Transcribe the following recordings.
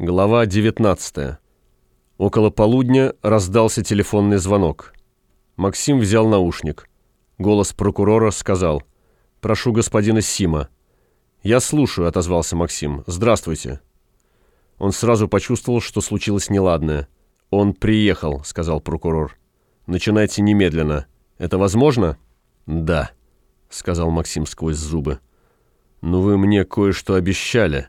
Глава 19. Около полудня раздался телефонный звонок. Максим взял наушник. Голос прокурора сказал «Прошу господина Сима». «Я слушаю», — отозвался Максим. «Здравствуйте». Он сразу почувствовал, что случилось неладное. «Он приехал», — сказал прокурор. «Начинайте немедленно. Это возможно?» «Да», — сказал Максим сквозь зубы. «Но вы мне кое-что обещали».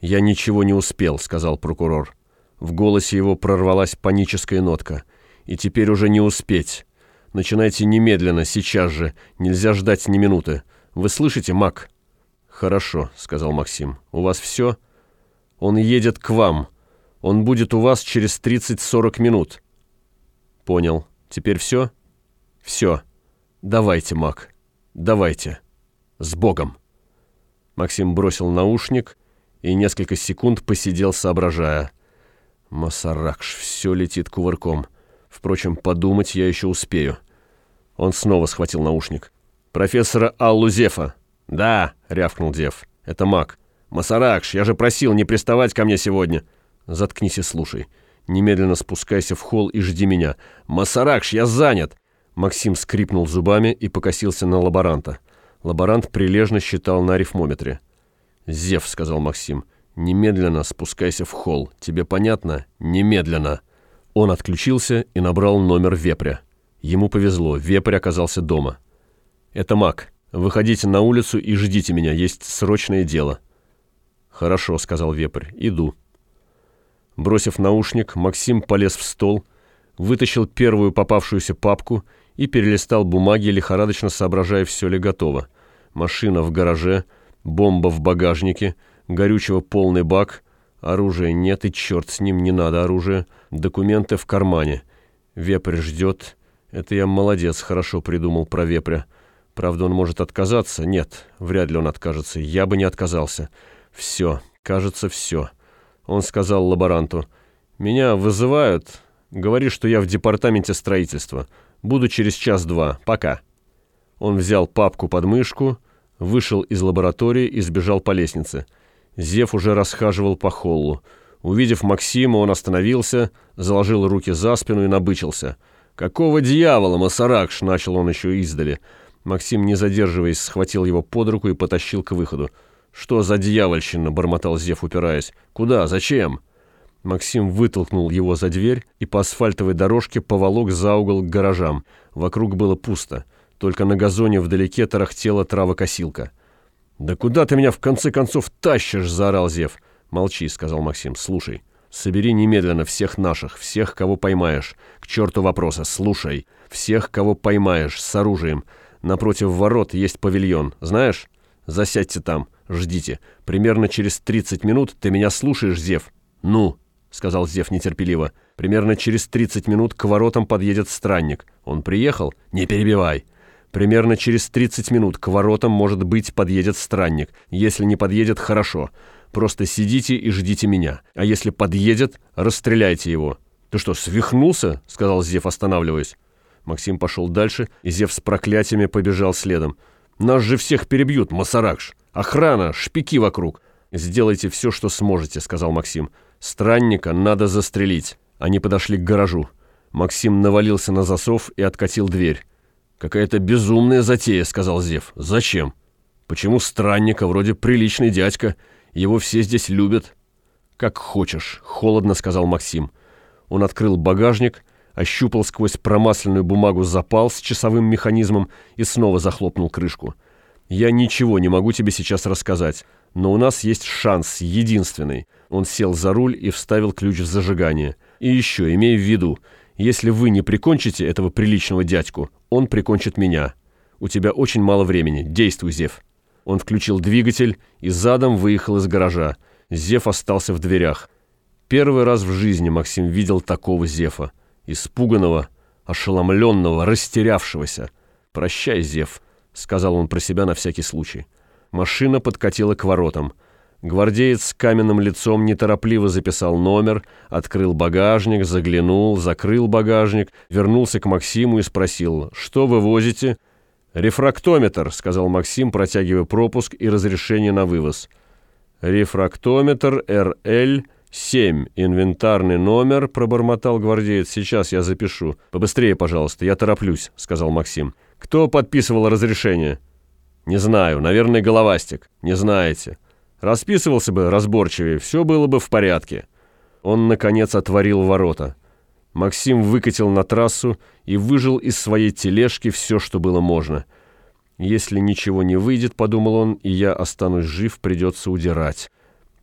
«Я ничего не успел», — сказал прокурор. В голосе его прорвалась паническая нотка. «И теперь уже не успеть. Начинайте немедленно, сейчас же. Нельзя ждать ни минуты. Вы слышите, Мак?» «Хорошо», — сказал Максим. «У вас все?» «Он едет к вам. Он будет у вас через 30-40 минут». «Понял. Теперь все?» «Все. Давайте, Мак. Давайте. С Богом!» Максим бросил наушник и несколько секунд посидел, соображая. Масаракш, все летит кувырком. Впрочем, подумать я еще успею. Он снова схватил наушник. «Профессора Аллу Зефа!» «Да!» — рявкнул Зев. «Это маг. Масаракш, я же просил не приставать ко мне сегодня!» «Заткнись и слушай. Немедленно спускайся в холл и жди меня. Масаракш, я занят!» Максим скрипнул зубами и покосился на лаборанта. Лаборант прилежно считал на арифмометре. «Зев», — сказал Максим, — «немедленно спускайся в холл. Тебе понятно? Немедленно». Он отключился и набрал номер вепря. Ему повезло, вепрь оказался дома. «Это Мак. Выходите на улицу и ждите меня, есть срочное дело». «Хорошо», — сказал вепрь, — «иду». Бросив наушник, Максим полез в стол, вытащил первую попавшуюся папку и перелистал бумаги, лихорадочно соображая, все ли готово. Машина в гараже — Бомба в багажнике, горючего полный бак, оружия нет и черт с ним, не надо оружия, документы в кармане. Вепрь ждет. Это я молодец, хорошо придумал про вепря. Правда, он может отказаться? Нет, вряд ли он откажется. Я бы не отказался. Все, кажется, все. Он сказал лаборанту. «Меня вызывают. Говори, что я в департаменте строительства. Буду через час-два. Пока». Он взял папку под мышку, вышел из лаборатории и сбежал по лестнице. Зев уже расхаживал по холлу. Увидев Максима, он остановился, заложил руки за спину и набычился. «Какого дьявола, Масаракш?» — начал он еще издали. Максим, не задерживаясь, схватил его под руку и потащил к выходу. «Что за дьявольщина?» — бормотал Зев, упираясь. «Куда? Зачем?» Максим вытолкнул его за дверь и по асфальтовой дорожке поволок за угол к гаражам. Вокруг было пусто. Только на газоне вдалеке тарахтела травокосилка. «Да куда ты меня в конце концов тащишь?» — заорал Зев. «Молчи», — сказал Максим. «Слушай, собери немедленно всех наших, всех, кого поймаешь. К черту вопроса, слушай. Всех, кого поймаешь, с оружием. Напротив ворот есть павильон. Знаешь? Засядьте там, ждите. Примерно через 30 минут ты меня слушаешь, Зев?» «Ну?» — сказал Зев нетерпеливо. «Примерно через 30 минут к воротам подъедет странник. Он приехал? Не перебивай!» Примерно через 30 минут к воротам, может быть, подъедет странник. Если не подъедет, хорошо. Просто сидите и ждите меня. А если подъедет, расстреляйте его». «Ты что, свихнулся?» — сказал Зев, останавливаясь. Максим пошел дальше, и Зев с проклятиями побежал следом. «Нас же всех перебьют, Масаракш! Охрана, шпики вокруг!» «Сделайте все, что сможете», — сказал Максим. «Странника надо застрелить». Они подошли к гаражу. Максим навалился на засов и откатил дверь. «Какая-то безумная затея», — сказал Зев. «Зачем? Почему странника, вроде приличный дядька? Его все здесь любят». «Как хочешь», — холодно сказал Максим. Он открыл багажник, ощупал сквозь промасленную бумагу запал с часовым механизмом и снова захлопнул крышку. «Я ничего не могу тебе сейчас рассказать, но у нас есть шанс, единственный». Он сел за руль и вставил ключ в зажигание. «И еще, имей в виду, если вы не прикончите этого приличного дядьку, он прикончит меня. У тебя очень мало времени. Действуй, Зев». Он включил двигатель и задом выехал из гаража. Зев остался в дверях. Первый раз в жизни Максим видел такого Зефа. Испуганного, ошеломленного, растерявшегося. «Прощай, Зев», — сказал он про себя на всякий случай. Машина подкатила к воротам. Гвардеец с каменным лицом неторопливо записал номер, открыл багажник, заглянул, закрыл багажник, вернулся к Максиму и спросил, «Что вы возите?» «Рефрактометр», — сказал Максим, протягивая пропуск и разрешение на вывоз. «Рефрактометр РЛ «Семь. Инвентарный номер», — пробормотал гвардеец. «Сейчас я запишу». «Побыстрее, пожалуйста, я тороплюсь», — сказал Максим. «Кто подписывал разрешение?» «Не знаю. Наверное, головастик. Не знаете. Расписывался бы разборчивее, все было бы в порядке». Он, наконец, отворил ворота. Максим выкатил на трассу и выжил из своей тележки все, что было можно. «Если ничего не выйдет, — подумал он, — и я останусь жив, придется удирать.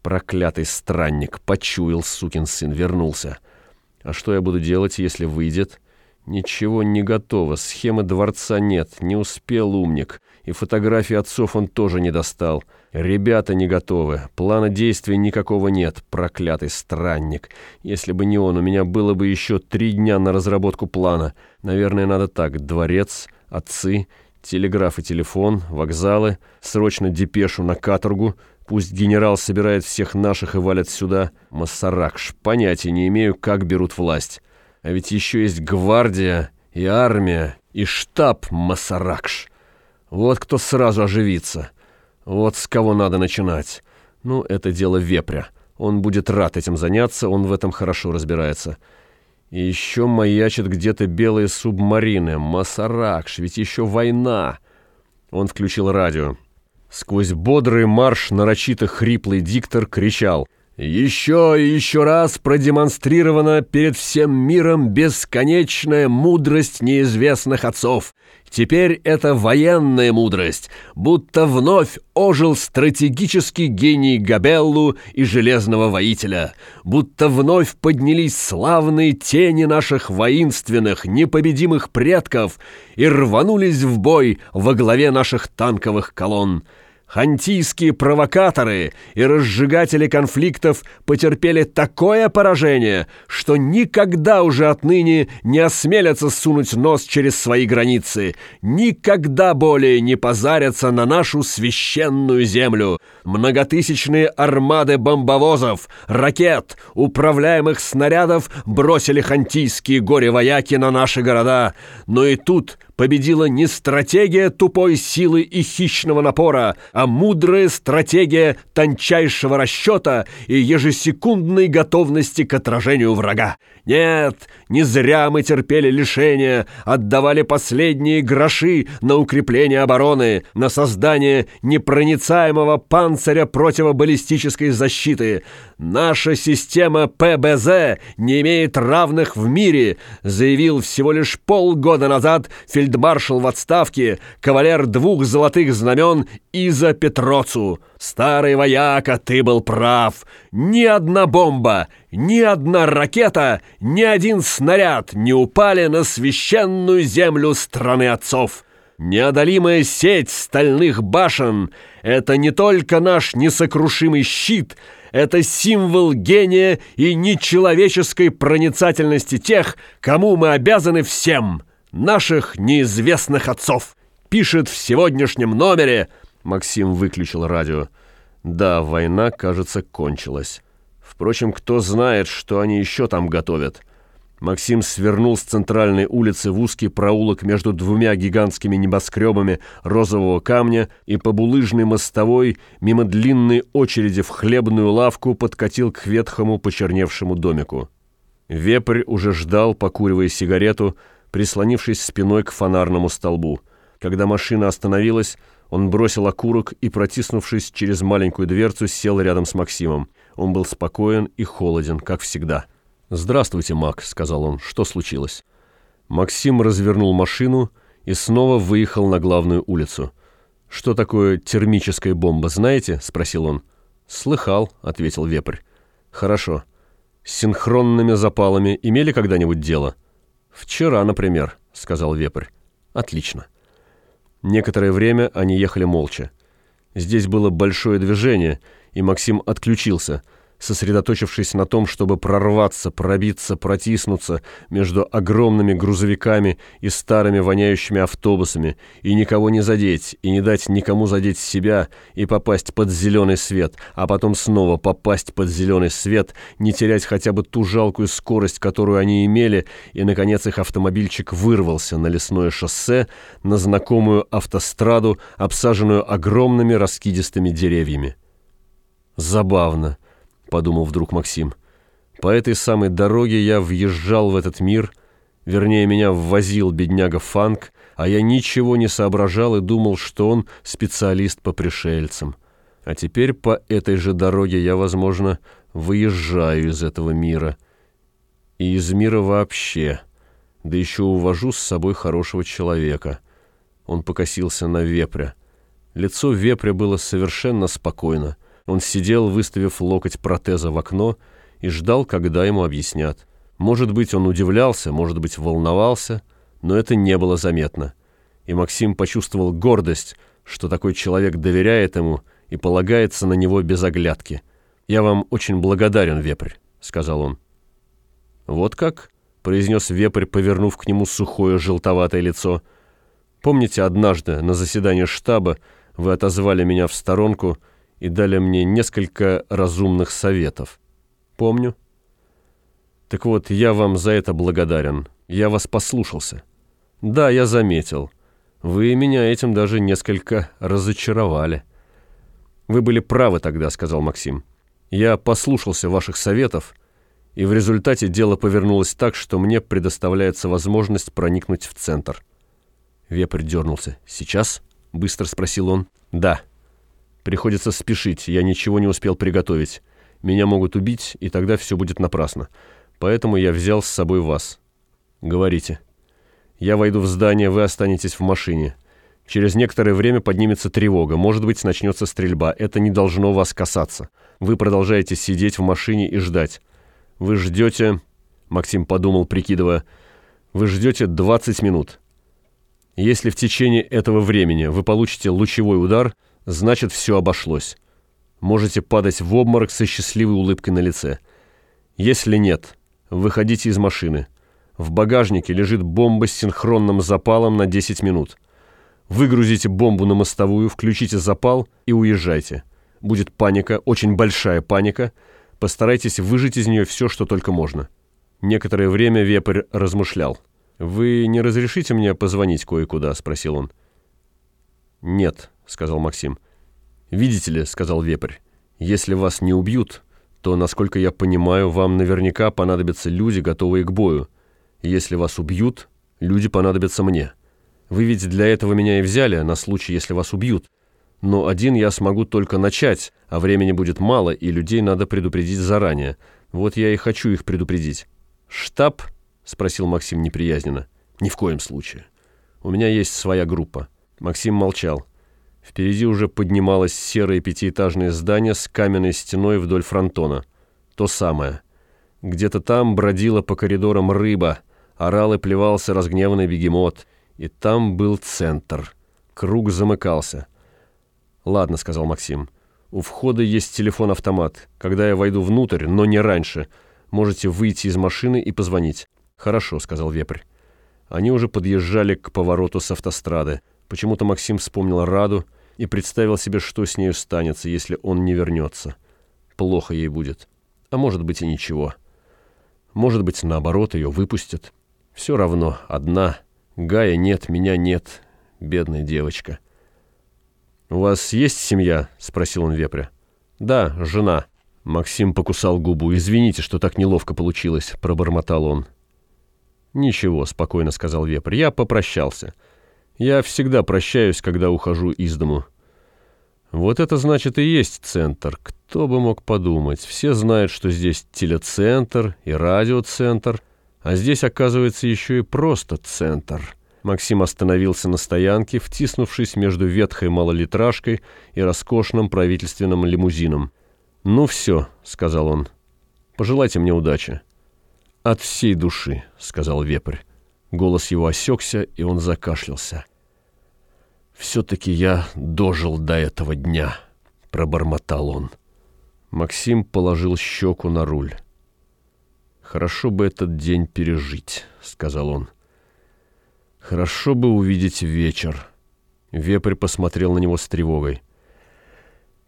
Проклятый странник, почуял, сукин сын, вернулся. А что я буду делать, если выйдет?» Ничего не готово, схемы дворца нет, не успел умник. И фотографии отцов он тоже не достал. Ребята не готовы, плана действий никакого нет, проклятый странник. Если бы не он, у меня было бы еще три дня на разработку плана. Наверное, надо так, дворец, отцы, телеграф и телефон, вокзалы, срочно депешу на каторгу, Пусть генерал собирает всех наших и валят сюда. Массаракш, понятия не имею, как берут власть. А ведь еще есть гвардия и армия, и штаб Масаракш. Вот кто сразу оживится. Вот с кого надо начинать. Ну, это дело вепря. Он будет рад этим заняться, он в этом хорошо разбирается. И еще маячат где-то белые субмарины. Масаракш, ведь еще война. Он включил радио. Сквозь бодрый марш нарочито хриплый диктор кричал — еще и еще раз продемонстрирована перед всем миром бесконечная мудрость неизвестных отцов. Теперь это военная мудрость, будто вновь ожил стратегический гений Габеллу и Железного Воителя, будто вновь поднялись славные тени наших воинственных, непобедимых предков и рванулись в бой во главе наших танковых колонн. Хантийские провокаторы и разжигатели конфликтов потерпели такое поражение, что никогда уже отныне не осмелятся сунуть нос через свои границы, никогда более не позарятся на нашу священную землю. Многотысячные армады бомбовозов, ракет, управляемых снарядов бросили хантийские горе-вояки на наши города. Но и тут победила не стратегия тупой силы и хищного напора, а мудрая стратегия тончайшего расчета и ежесекундной готовности к отражению врага. Нет, не зря мы терпели лишения, отдавали последние гроши на укрепление обороны, на создание непроницаемого панциря противобаллистической защиты. Наша система ПБЗ не имеет равных в мире, заявил всего лишь полгода назад фельдмаршал фельдмаршал в отставке, кавалер двух золотых знамен Иза Петроцу. Старый вояка, ты был прав. Ни одна бомба, ни одна ракета, ни один снаряд не упали на священную землю страны отцов. Неодолимая сеть стальных башен — это не только наш несокрушимый щит, это символ гения и нечеловеческой проницательности тех, кому мы обязаны всем наших неизвестных отцов. Пишет в сегодняшнем номере...» Максим выключил радио. «Да, война, кажется, кончилась. Впрочем, кто знает, что они еще там готовят». Максим свернул с центральной улицы в узкий проулок между двумя гигантскими небоскребами розового камня и по булыжной мостовой мимо длинной очереди в хлебную лавку подкатил к ветхому почерневшему домику. Вепрь уже ждал, покуривая сигарету, прислонившись спиной к фонарному столбу. Когда машина остановилась, он бросил окурок и, протиснувшись через маленькую дверцу, сел рядом с Максимом. Он был спокоен и холоден, как всегда. «Здравствуйте, Мак», — сказал он. «Что случилось?» Максим развернул машину и снова выехал на главную улицу. «Что такое термическая бомба, знаете?» — спросил он. «Слыхал», — ответил Вепрь. «Хорошо. С синхронными запалами имели когда-нибудь дело?» «Вчера, например», — сказал Вепрь. «Отлично». Некоторое время они ехали молча. Здесь было большое движение, и Максим отключился — сосредоточившись на том, чтобы прорваться, пробиться, протиснуться между огромными грузовиками и старыми воняющими автобусами, и никого не задеть, и не дать никому задеть себя, и попасть под зеленый свет, а потом снова попасть под зеленый свет, не терять хотя бы ту жалкую скорость, которую они имели, и, наконец, их автомобильчик вырвался на лесное шоссе, на знакомую автостраду, обсаженную огромными раскидистыми деревьями. Забавно. — подумал вдруг Максим. По этой самой дороге я въезжал в этот мир, вернее, меня ввозил бедняга Фанк, а я ничего не соображал и думал, что он специалист по пришельцам. А теперь по этой же дороге я, возможно, выезжаю из этого мира. И из мира вообще. Да еще увожу с собой хорошего человека. Он покосился на вепря. Лицо вепря было совершенно спокойно. Он сидел, выставив локоть протеза в окно, и ждал, когда ему объяснят. Может быть, он удивлялся, может быть, волновался, но это не было заметно. И Максим почувствовал гордость, что такой человек доверяет ему и полагается на него без оглядки. «Я вам очень благодарен, Вепрь», — сказал он. «Вот как?» — произнес Вепрь, повернув к нему сухое желтоватое лицо. «Помните, однажды на заседании штаба вы отозвали меня в сторонку и дали мне несколько разумных советов?» Помню. Так вот, я вам за это благодарен. Я вас послушался. Да, я заметил. Вы меня этим даже несколько разочаровали. Вы были правы тогда, сказал Максим. Я послушался ваших советов, и в результате дело повернулось так, что мне предоставляется возможность проникнуть в центр. Вепрь дернулся. «Сейчас?» — быстро спросил он. «Да. Приходится спешить, я ничего не успел приготовить. Меня могут убить, и тогда все будет напрасно. Поэтому я взял с собой вас. Говорите. Я войду в здание, вы останетесь в машине. Через некоторое время поднимется тревога, может быть, начнется стрельба. Это не должно вас касаться. Вы продолжаете сидеть в машине и ждать. Вы ждете... Максим подумал, прикидывая. Вы ждете 20 минут. Если в течение этого времени вы получите лучевой удар, значит, все обошлось. Можете падать в обморок со счастливой улыбкой на лице. Если нет, выходите из машины. В багажнике лежит бомба с синхронным запалом на 10 минут. Выгрузите бомбу на мостовую, включите запал и уезжайте. Будет паника, очень большая паника. Постарайтесь выжить из нее все, что только можно. Некоторое время Вепрь размышлял. «Вы не разрешите мне позвонить кое-куда?» – спросил он. «Нет», – сказал Максим. «Видите ли», — сказал вепрь, — «если вас не убьют, то, насколько я понимаю, вам наверняка понадобятся люди, готовые к бою. Если вас убьют, люди понадобятся мне. Вы ведь для этого меня и взяли, на случай, если вас убьют. Но один я смогу только начать, а времени будет мало, и людей надо предупредить заранее. Вот я и хочу их предупредить». «Штаб?» — спросил Максим неприязненно. «Ни в коем случае. У меня есть своя группа». Максим молчал. Впереди уже поднималось серое пятиэтажное здание с каменной стеной вдоль фронтона. То самое. Где-то там бродила по коридорам рыба, орал и плевался разгневанный бегемот. И там был центр. Круг замыкался. «Ладно», — сказал Максим. «У входа есть телефон-автомат. Когда я войду внутрь, но не раньше, можете выйти из машины и позвонить». «Хорошо», — сказал Вепрь. Они уже подъезжали к повороту с автострады. Почему-то Максим вспомнил Раду, и представил себе, что с нею станется, если он не вернется. Плохо ей будет. А может быть и ничего. Может быть, наоборот, ее выпустят. Все равно, одна. Гая нет, меня нет. Бедная девочка. «У вас есть семья?» — спросил он вепря. «Да, жена». Максим покусал губу. «Извините, что так неловко получилось», — пробормотал он. «Ничего», — спокойно сказал вепрь. «Я попрощался». Я всегда прощаюсь, когда ухожу из дому. Вот это значит и есть центр. Кто бы мог подумать. Все знают, что здесь телецентр и радиоцентр, а здесь, оказывается, еще и просто центр. Максим остановился на стоянке, втиснувшись между ветхой малолитражкой и роскошным правительственным лимузином. «Ну все», — сказал он, — «пожелайте мне удачи». «От всей души», — сказал вепрь. Голос его осекся, и он закашлялся. «Все-таки я дожил до этого дня», — пробормотал он. Максим положил щеку на руль. «Хорошо бы этот день пережить», — сказал он. «Хорошо бы увидеть вечер». Вепрь посмотрел на него с тревогой.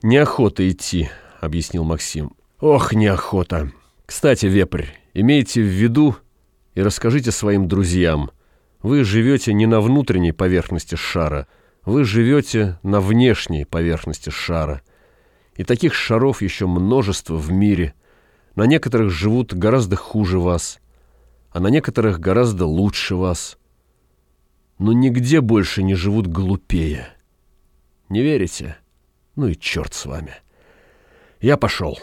«Неохота идти», — объяснил Максим. «Ох, неохота! Кстати, Вепрь, имейте в виду, и расскажите своим друзьям. Вы живете не на внутренней поверхности шара, вы живете на внешней поверхности шара. И таких шаров еще множество в мире. На некоторых живут гораздо хуже вас, а на некоторых гораздо лучше вас. Но нигде больше не живут глупее. Не верите? Ну и черт с вами. Я пошел».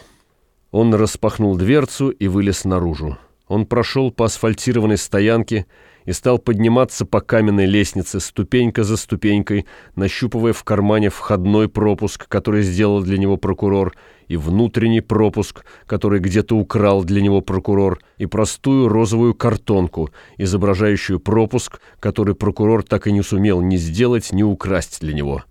Он распахнул дверцу и вылез наружу. Он прошел по асфальтированной стоянке и стал подниматься по каменной лестнице, ступенька за ступенькой, нащупывая в кармане входной пропуск, который сделал для него прокурор, и внутренний пропуск, который где-то украл для него прокурор, и простую розовую картонку, изображающую пропуск, который прокурор так и не сумел ни сделать, ни украсть для него.